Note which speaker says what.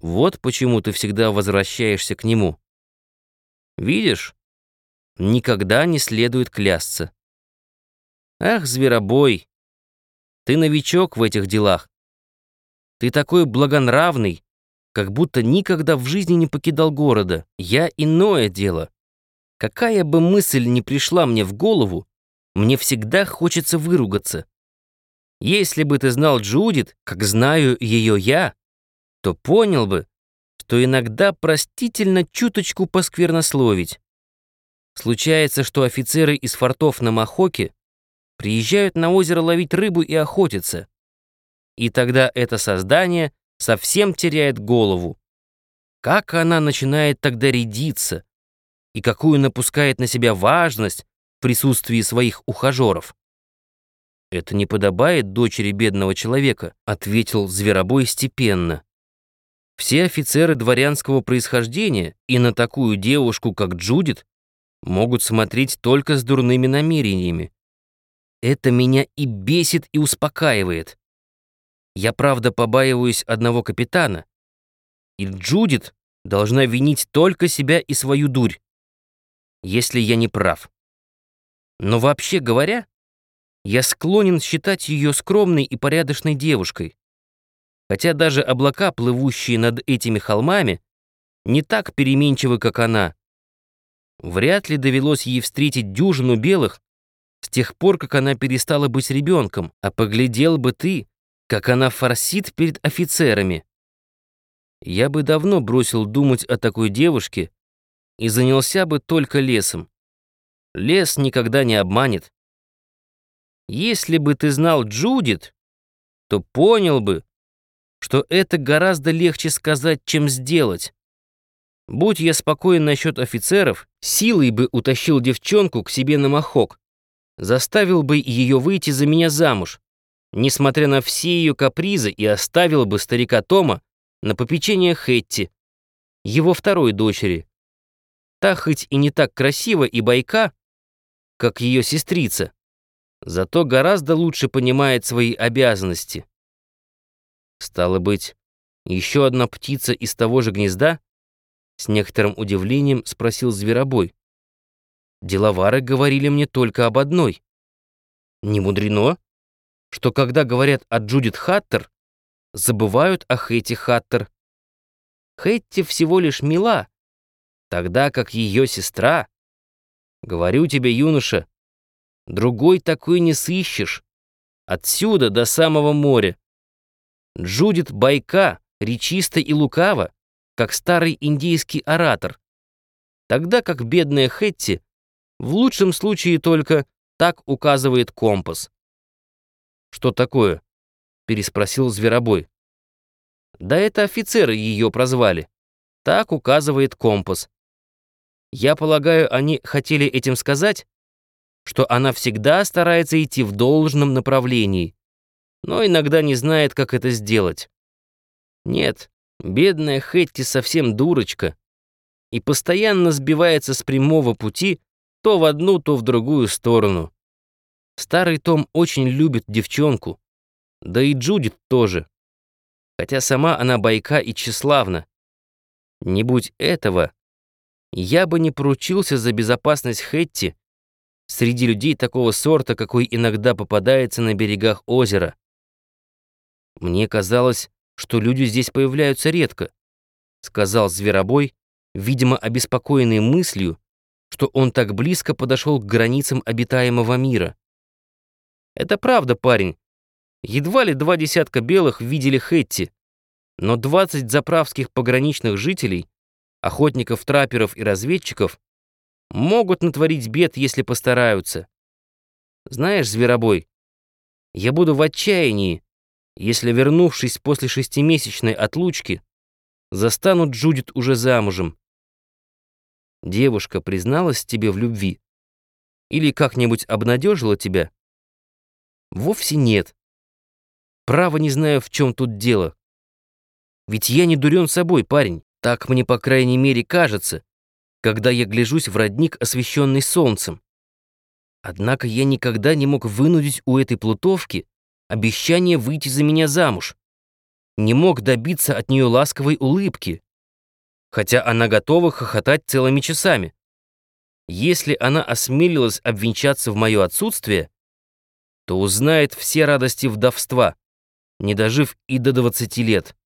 Speaker 1: Вот почему ты всегда возвращаешься к нему. Видишь, никогда не следует клясться. Ах, зверобой, ты новичок в этих делах. Ты такой благонравный, как будто никогда в жизни не покидал города. Я иное дело. Какая бы мысль ни пришла мне в голову, мне всегда хочется выругаться. Если бы ты знал Джудит, как знаю ее я, то понял бы, что иногда простительно чуточку посквернословить. Случается, что офицеры из фортов на Махоке приезжают на озеро ловить рыбу и охотиться. И тогда это создание совсем теряет голову. Как она начинает тогда рядиться, и какую напускает на себя важность в присутствии своих ухажеров. «Это не подобает дочери бедного человека», — ответил Зверобой степенно. «Все офицеры дворянского происхождения и на такую девушку, как Джудит, могут смотреть только с дурными намерениями. Это меня и бесит, и успокаивает. Я, правда, побаиваюсь одного капитана, и Джудит должна винить только себя и свою дурь, если я не прав. Но вообще говоря, я склонен считать ее скромной и порядочной девушкой. Хотя даже облака, плывущие над этими холмами, не так переменчивы, как она. Вряд ли довелось ей встретить дюжину белых с тех пор, как она перестала быть ребенком, а поглядел бы ты, как она форсит перед офицерами. Я бы давно бросил думать о такой девушке и занялся бы только лесом. Лес никогда не обманет. Если бы ты знал Джудит, то понял бы, что это гораздо легче сказать, чем сделать. Будь я спокоен насчет офицеров, силой бы утащил девчонку к себе на махок, заставил бы ее выйти за меня замуж, несмотря на все ее капризы, и оставил бы старика Тома на попечение Хетти, его второй дочери. Та хоть и не так красива и бойка, как ее сестрица, зато гораздо лучше понимает свои обязанности. Стало быть, еще одна птица из того же гнезда? С некоторым удивлением спросил Зверобой. Деловары говорили мне только об одной. Не мудрено, что когда говорят о Джудит Хаттер, забывают о Хэтти Хаттер. Хэтти всего лишь мила, тогда как ее сестра... Говорю тебе, юноша, Другой такой не сыщешь. Отсюда до самого моря. Джудит байка, речисто и лукаво, как старый индийский оратор. Тогда как бедная Хетти в лучшем случае только так указывает компас. «Что такое?» — переспросил Зверобой. «Да это офицеры ее прозвали. Так указывает компас. Я полагаю, они хотели этим сказать, что она всегда старается идти в должном направлении, но иногда не знает, как это сделать. Нет, бедная Хэтти совсем дурочка и постоянно сбивается с прямого пути то в одну, то в другую сторону. Старый Том очень любит девчонку, да и Джудит тоже, хотя сама она байка и тщеславна. Не будь этого, я бы не поручился за безопасность Хэтти среди людей такого сорта, какой иногда попадается на берегах озера. Мне казалось, что люди здесь появляются редко, сказал Зверобой, видимо, обеспокоенный мыслью, что он так близко подошел к границам обитаемого мира. Это правда, парень. Едва ли два десятка белых видели Хетти, но двадцать заправских пограничных жителей, охотников, трапперов и разведчиков Могут натворить бед, если постараются. Знаешь, зверобой, я буду в отчаянии, если, вернувшись после шестимесячной отлучки, застану Джудит уже замужем. Девушка призналась тебе в любви? Или как-нибудь обнадежила тебя? Вовсе нет. Право не знаю, в чем тут дело. Ведь я не дурен собой, парень. Так мне, по крайней мере, кажется когда я гляжусь в родник, освещенный солнцем. Однако я никогда не мог вынудить у этой плутовки обещание выйти за меня замуж. не мог добиться от нее ласковой улыбки, хотя она готова хохотать целыми часами. Если она осмелилась обвенчаться в мое отсутствие, то узнает все радости вдовства, не дожив и до 20 лет.